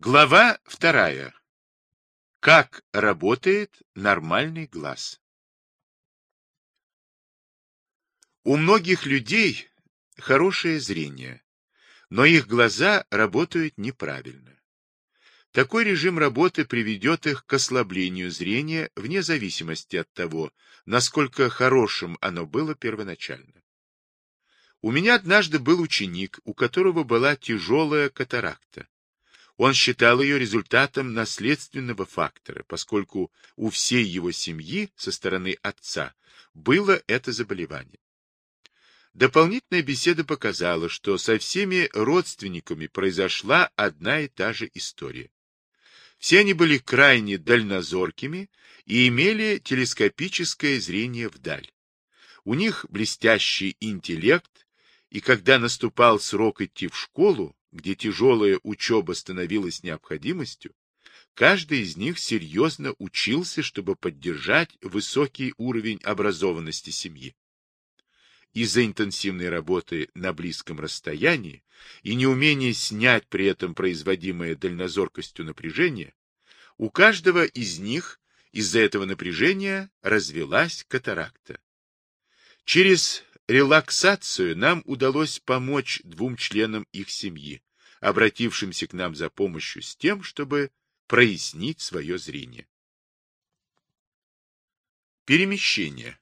Глава вторая. Как работает нормальный глаз? У многих людей хорошее зрение, но их глаза работают неправильно. Такой режим работы приведет их к ослаблению зрения вне зависимости от того, насколько хорошим оно было первоначально. У меня однажды был ученик, у которого была тяжелая катаракта. Он считал ее результатом наследственного фактора, поскольку у всей его семьи со стороны отца было это заболевание. Дополнительная беседа показала, что со всеми родственниками произошла одна и та же история. Все они были крайне дальнозоркими и имели телескопическое зрение вдаль. У них блестящий интеллект, и когда наступал срок идти в школу, где тяжелая учеба становилась необходимостью, каждый из них серьезно учился, чтобы поддержать высокий уровень образованности семьи. Из-за интенсивной работы на близком расстоянии и неумения снять при этом производимое дальнозоркостью напряжение, у каждого из них из-за этого напряжения развелась катаракта. Через релаксацию нам удалось помочь двум членам их семьи, обратившимся к нам за помощью с тем, чтобы прояснить свое зрение. Перемещение.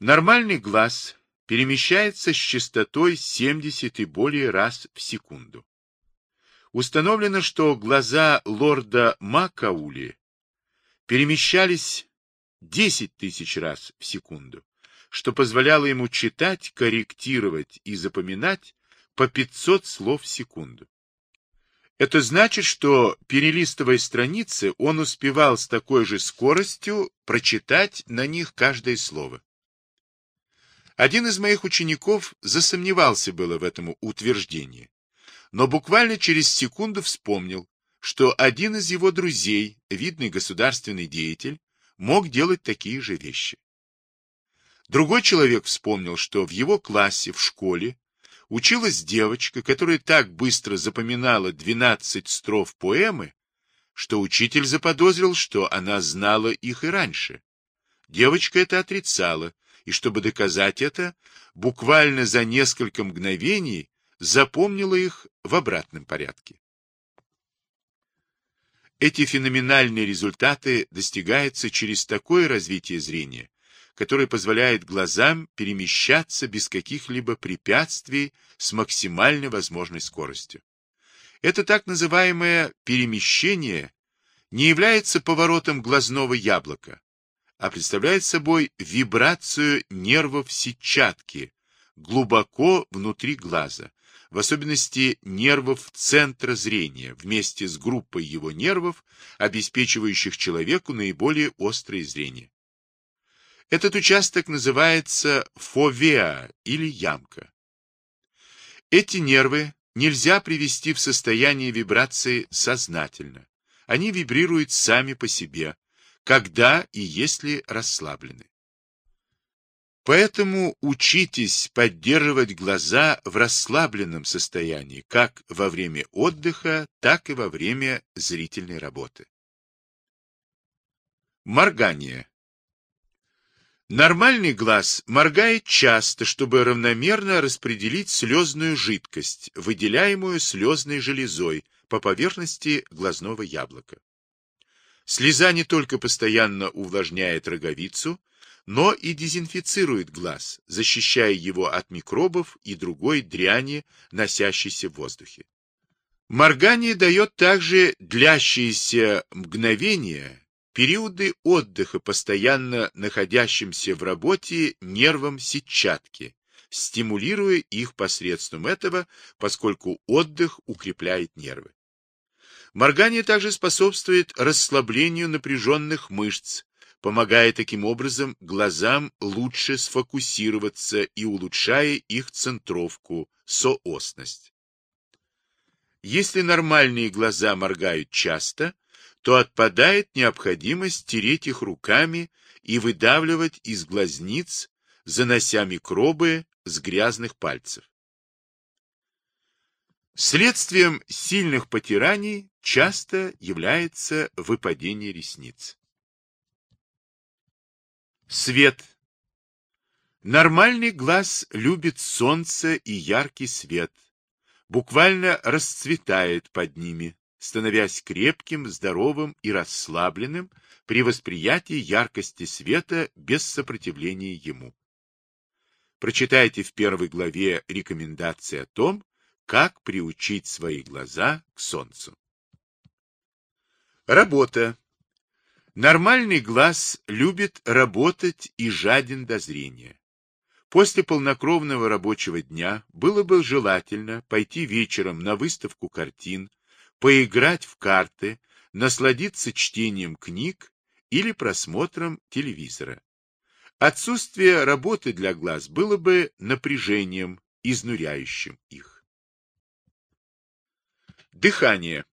Нормальный глаз перемещается с частотой 70 и более раз в секунду. Установлено, что глаза лорда Макаули перемещались 10 тысяч раз в секунду что позволяло ему читать, корректировать и запоминать по 500 слов в секунду. Это значит, что, перелистывая страницы, он успевал с такой же скоростью прочитать на них каждое слово. Один из моих учеников засомневался было в этом утверждении, но буквально через секунду вспомнил, что один из его друзей, видный государственный деятель, мог делать такие же вещи. Другой человек вспомнил, что в его классе, в школе, училась девочка, которая так быстро запоминала 12 строф поэмы, что учитель заподозрил, что она знала их и раньше. Девочка это отрицала, и чтобы доказать это, буквально за несколько мгновений запомнила их в обратном порядке. Эти феноменальные результаты достигаются через такое развитие зрения, который позволяет глазам перемещаться без каких-либо препятствий с максимально возможной скоростью. Это так называемое перемещение не является поворотом глазного яблока, а представляет собой вибрацию нервов сетчатки глубоко внутри глаза, в особенности нервов центра зрения, вместе с группой его нервов, обеспечивающих человеку наиболее острое зрение. Этот участок называется фовеа или ямка. Эти нервы нельзя привести в состояние вибрации сознательно. Они вибрируют сами по себе, когда и если расслаблены. Поэтому учитесь поддерживать глаза в расслабленном состоянии, как во время отдыха, так и во время зрительной работы. Моргание. Нормальный глаз моргает часто, чтобы равномерно распределить слезную жидкость, выделяемую слезной железой по поверхности глазного яблока. Слеза не только постоянно увлажняет роговицу, но и дезинфицирует глаз, защищая его от микробов и другой дряни, носящейся в воздухе. Моргание дает также длящиеся мгновения периоды отдыха, постоянно находящимся в работе нервам сетчатки, стимулируя их посредством этого, поскольку отдых укрепляет нервы. Моргание также способствует расслаблению напряженных мышц, помогая таким образом глазам лучше сфокусироваться и улучшая их центровку, соосность. Если нормальные глаза моргают часто, то отпадает необходимость тереть их руками и выдавливать из глазниц, занося микробы с грязных пальцев. Следствием сильных потираний часто является выпадение ресниц. Свет. Нормальный глаз любит солнце и яркий свет, буквально расцветает под ними, становясь крепким, здоровым и расслабленным при восприятии яркости света без сопротивления ему. Прочитайте в первой главе рекомендации о том, как приучить свои глаза к солнцу. Работа. Нормальный глаз любит работать и жаден до зрения. После полнокровного рабочего дня было бы желательно пойти вечером на выставку картин, поиграть в карты, насладиться чтением книг или просмотром телевизора. Отсутствие работы для глаз было бы напряжением, изнуряющим их. Дыхание.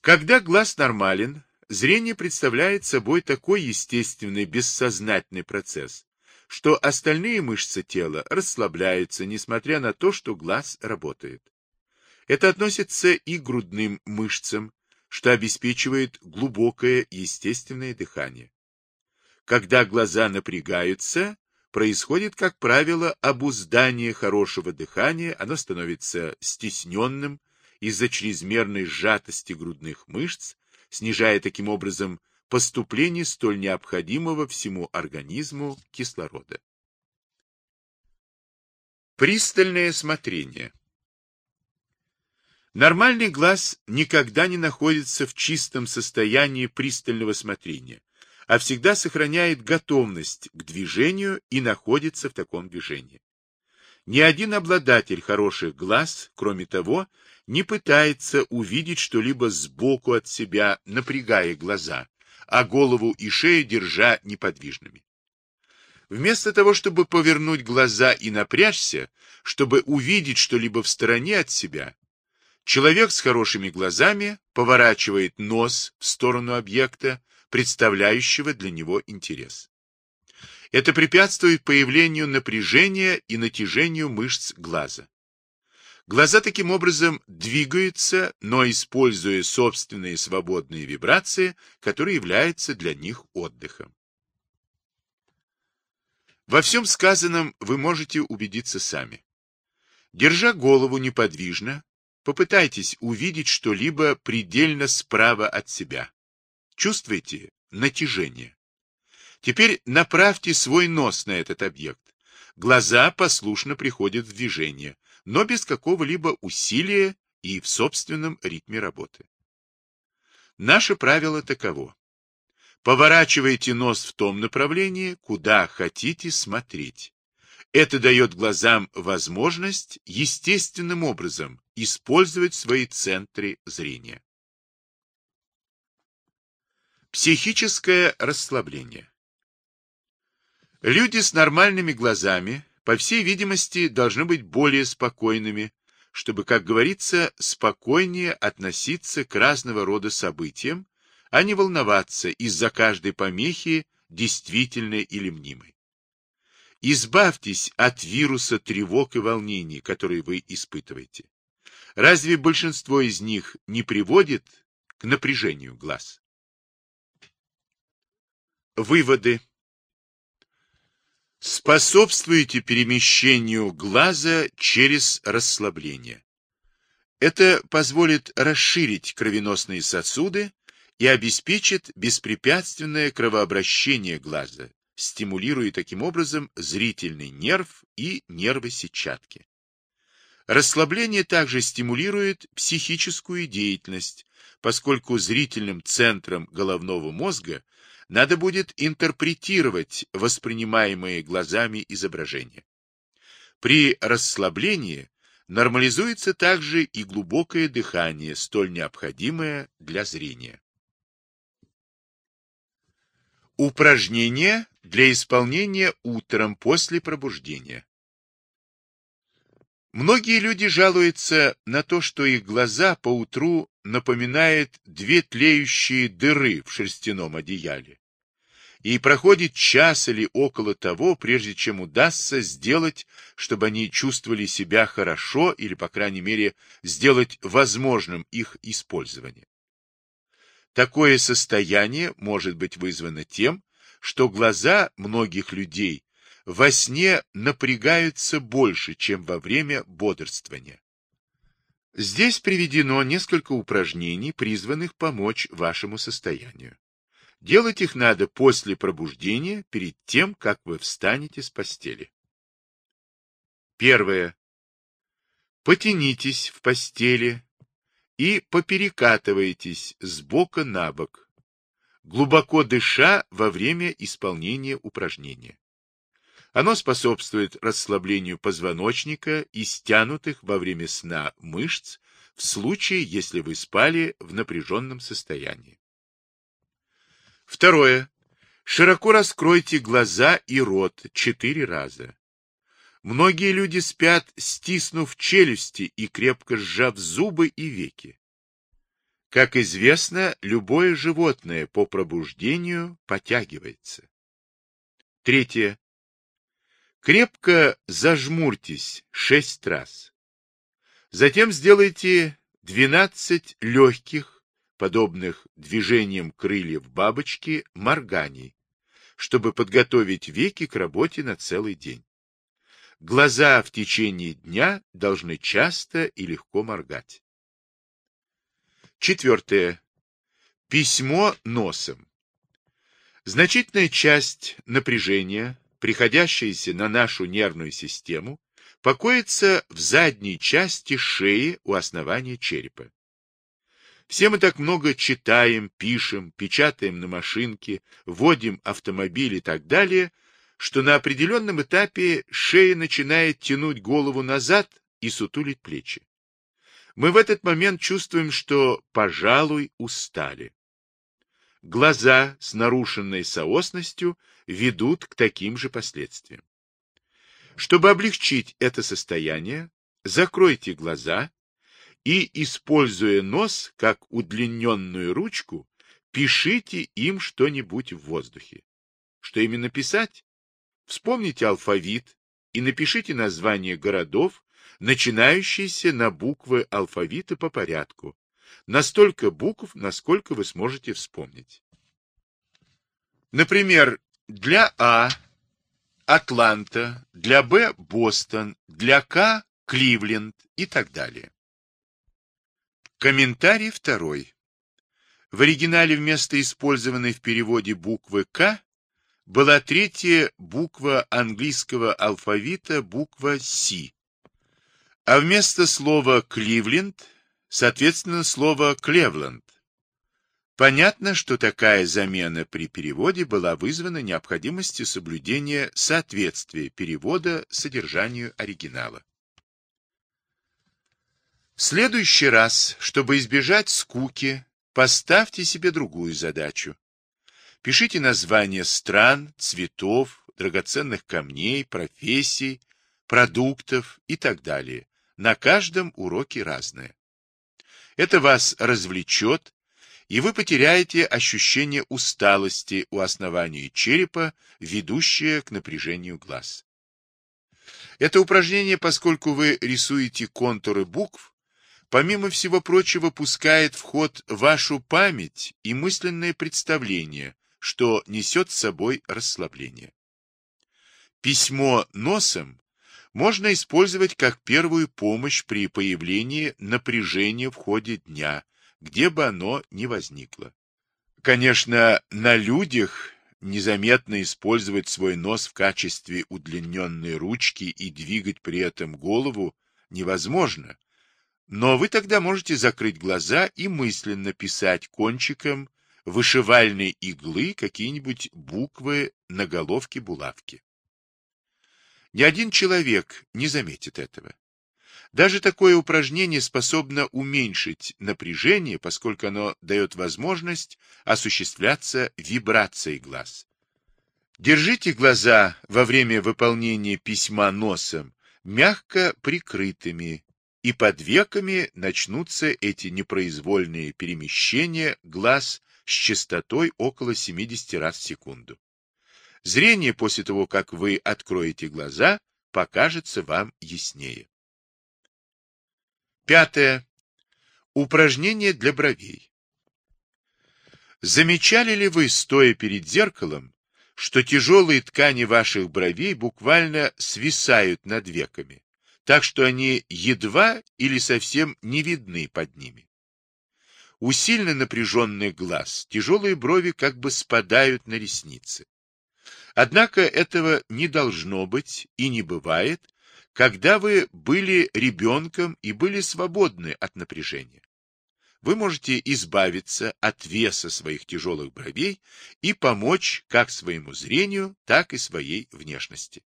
Когда глаз нормален, зрение представляет собой такой естественный бессознательный процесс, что остальные мышцы тела расслабляются, несмотря на то, что глаз работает. Это относится и к грудным мышцам, что обеспечивает глубокое естественное дыхание. Когда глаза напрягаются, происходит, как правило, обуздание хорошего дыхания, оно становится стесненным из-за чрезмерной сжатости грудных мышц, снижая таким образом поступление столь необходимого всему организму кислорода. Пристальное смотрение Нормальный глаз никогда не находится в чистом состоянии пристального смотрения, а всегда сохраняет готовность к движению и находится в таком движении. Ни один обладатель хороших глаз, кроме того, не пытается увидеть что-либо сбоку от себя, напрягая глаза, а голову и шею держа неподвижными. Вместо того, чтобы повернуть глаза и напрячься, чтобы увидеть что-либо в стороне от себя, Человек с хорошими глазами поворачивает нос в сторону объекта, представляющего для него интерес. Это препятствует появлению напряжения и натяжению мышц глаза. Глаза таким образом двигаются, но используя собственные свободные вибрации, которые являются для них отдыхом. Во всем сказанном вы можете убедиться сами. Держа голову неподвижно, Попытайтесь увидеть что-либо предельно справа от себя. Чувствуете натяжение? Теперь направьте свой нос на этот объект. Глаза послушно приходят в движение, но без какого-либо усилия и в собственном ритме работы. Наше правило таково. Поворачивайте нос в том направлении, куда хотите смотреть. Это дает глазам возможность естественным образом использовать свои центры зрения. Психическое расслабление. Люди с нормальными глазами, по всей видимости, должны быть более спокойными, чтобы, как говорится, спокойнее относиться к разного рода событиям, а не волноваться из-за каждой помехи, действительной или мнимой. Избавьтесь от вируса тревог и волнений, которые вы испытываете. Разве большинство из них не приводит к напряжению глаз? Выводы. Способствуете перемещению глаза через расслабление. Это позволит расширить кровеносные сосуды и обеспечит беспрепятственное кровообращение глаза, стимулируя таким образом зрительный нерв и нервы сетчатки. Расслабление также стимулирует психическую деятельность, поскольку зрительным центром головного мозга надо будет интерпретировать воспринимаемые глазами изображения. При расслаблении нормализуется также и глубокое дыхание, столь необходимое для зрения. Упражнения для исполнения утром после пробуждения. Многие люди жалуются на то, что их глаза поутру напоминают две тлеющие дыры в шерстяном одеяле. и проходит час или около того, прежде чем удастся сделать, чтобы они чувствовали себя хорошо или, по крайней мере, сделать возможным их использование. Такое состояние может быть вызвано тем, что глаза многих людей во сне напрягаются больше, чем во время бодрствования. Здесь приведено несколько упражнений, призванных помочь вашему состоянию. Делать их надо после пробуждения, перед тем, как вы встанете с постели. Первое. Потянитесь в постели и поперекатывайтесь с бока на бок, глубоко дыша во время исполнения упражнения. Оно способствует расслаблению позвоночника и стянутых во время сна мышц в случае, если вы спали в напряженном состоянии. Второе. Широко раскройте глаза и рот четыре раза. Многие люди спят, стиснув челюсти и крепко сжав зубы и веки. Как известно, любое животное по пробуждению потягивается. Третье. Крепко зажмурьтесь шесть раз. Затем сделайте двенадцать легких, подобных движениям крыльев бабочки, морганий, чтобы подготовить веки к работе на целый день. Глаза в течение дня должны часто и легко моргать. Четвертое. Письмо носом. Значительная часть напряжения, приходящаяся на нашу нервную систему, покоится в задней части шеи у основания черепа. Все мы так много читаем, пишем, печатаем на машинке, водим автомобиль и так далее, что на определенном этапе шея начинает тянуть голову назад и сутулить плечи. Мы в этот момент чувствуем, что, пожалуй, устали. Глаза с нарушенной соосностью ведут к таким же последствиям. Чтобы облегчить это состояние, закройте глаза и, используя нос как удлиненную ручку, пишите им что-нибудь в воздухе. Что именно писать? Вспомните алфавит и напишите названия городов, начинающиеся на буквы алфавита по порядку, настолько букв, насколько вы сможете вспомнить. Например, для А – Атланта, для Б – Бостон, для К – Кливленд и так далее. Комментарий второй. В оригинале вместо использованной в переводе буквы «К» была третья буква английского алфавита, буква «С», а вместо слова «Кливленд» соответственно слово «Клевленд». Понятно, что такая замена при переводе была вызвана необходимостью соблюдения соответствия перевода содержанию оригинала. В следующий раз, чтобы избежать скуки, поставьте себе другую задачу. Пишите названия стран, цветов, драгоценных камней, профессий, продуктов и так далее. На каждом уроке разное. Это вас развлечет, и вы потеряете ощущение усталости у основания черепа, ведущее к напряжению глаз. Это упражнение, поскольку вы рисуете контуры букв, помимо всего прочего, пускает в ход вашу память и мысленное представление, что несет с собой расслабление. Письмо носом можно использовать как первую помощь при появлении напряжения в ходе дня, где бы оно ни возникло. Конечно, на людях незаметно использовать свой нос в качестве удлиненной ручки и двигать при этом голову невозможно, но вы тогда можете закрыть глаза и мысленно писать кончиком вышивальной иглы какие-нибудь буквы на головке булавки. Ни один человек не заметит этого. Даже такое упражнение способно уменьшить напряжение, поскольку оно дает возможность осуществляться вибрацией глаз. Держите глаза во время выполнения письма носом мягко прикрытыми, и под веками начнутся эти непроизвольные перемещения глаз с частотой около 70 раз в секунду. Зрение после того, как вы откроете глаза, покажется вам яснее. Пятое. Упражнение для бровей. Замечали ли вы, стоя перед зеркалом, что тяжелые ткани ваших бровей буквально свисают над веками, так что они едва или совсем не видны под ними? У сильно напряженных глаз тяжелые брови как бы спадают на ресницы. Однако этого не должно быть и не бывает, когда вы были ребенком и были свободны от напряжения вы можете избавиться от веса своих тяжелых бровей и помочь как своему зрению, так и своей внешности.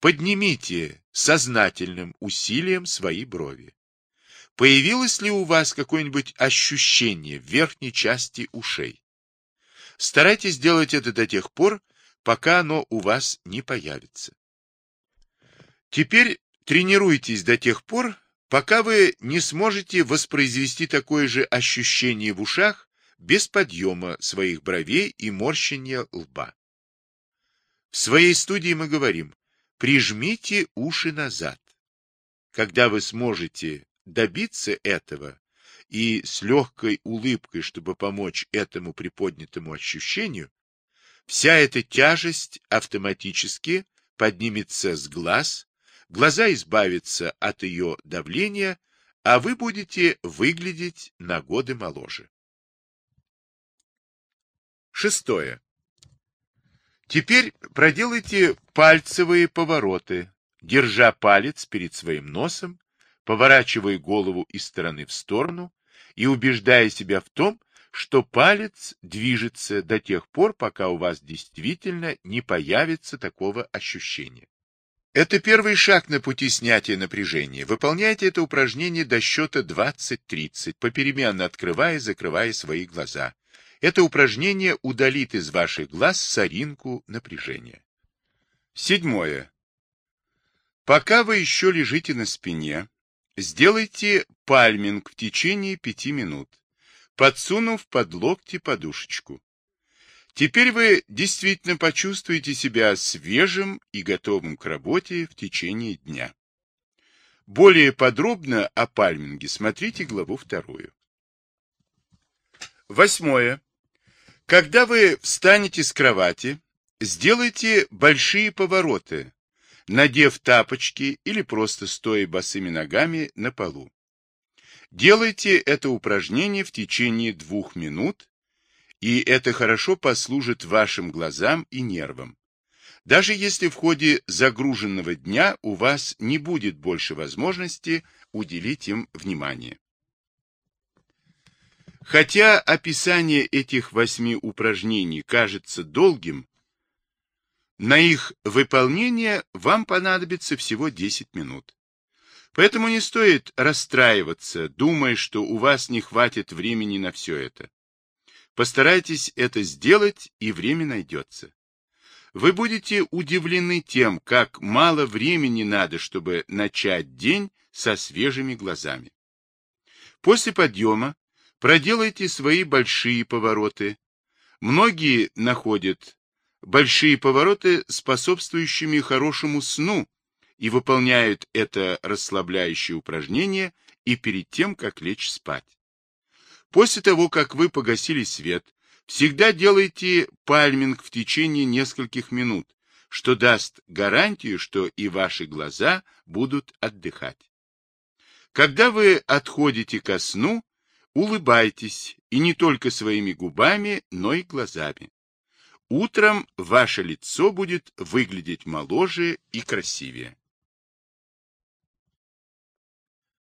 Поднимите сознательным усилием свои брови. Появилось ли у вас какое-нибудь ощущение в верхней части ушей? Старайтесь делать это до тех пор, пока оно у вас не появится. Теперь тренируйтесь до тех пор, пока вы не сможете воспроизвести такое же ощущение в ушах без подъема своих бровей и морщения лба. В своей студии мы говорим, прижмите уши назад. Когда вы сможете добиться этого и с легкой улыбкой, чтобы помочь этому приподнятому ощущению, вся эта тяжесть автоматически поднимется с глаз, глаза избавятся от ее давления, а вы будете выглядеть на годы моложе. Шестое. Теперь проделайте пальцевые повороты, держа палец перед своим носом, поворачивая голову из стороны в сторону и убеждая себя в том, что палец движется до тех пор, пока у вас действительно не появится такого ощущения. Это первый шаг на пути снятия напряжения. Выполняйте это упражнение до счета 20-30, попеременно открывая и закрывая свои глаза. Это упражнение удалит из ваших глаз соринку напряжения. Седьмое. Пока вы еще лежите на спине, сделайте пальминг в течение пяти минут, подсунув под локти подушечку. Теперь вы действительно почувствуете себя свежим и готовым к работе в течение дня. Более подробно о пальминге смотрите главу вторую. Восьмое. Когда вы встанете с кровати, сделайте большие повороты, надев тапочки или просто стоя босыми ногами на полу. Делайте это упражнение в течение двух минут и это хорошо послужит вашим глазам и нервам. Даже если в ходе загруженного дня у вас не будет больше возможности уделить им внимание. Хотя описание этих восьми упражнений кажется долгим, на их выполнение вам понадобится всего 10 минут. Поэтому не стоит расстраиваться, думая, что у вас не хватит времени на все это. Постарайтесь это сделать, и время найдется. Вы будете удивлены тем, как мало времени надо, чтобы начать день со свежими глазами. После подъема проделайте свои большие повороты. Многие находят большие повороты способствующими хорошему сну и выполняют это расслабляющее упражнение и перед тем, как лечь спать. После того, как вы погасили свет, всегда делайте пальминг в течение нескольких минут, что даст гарантию, что и ваши глаза будут отдыхать. Когда вы отходите ко сну, улыбайтесь, и не только своими губами, но и глазами. Утром ваше лицо будет выглядеть моложе и красивее.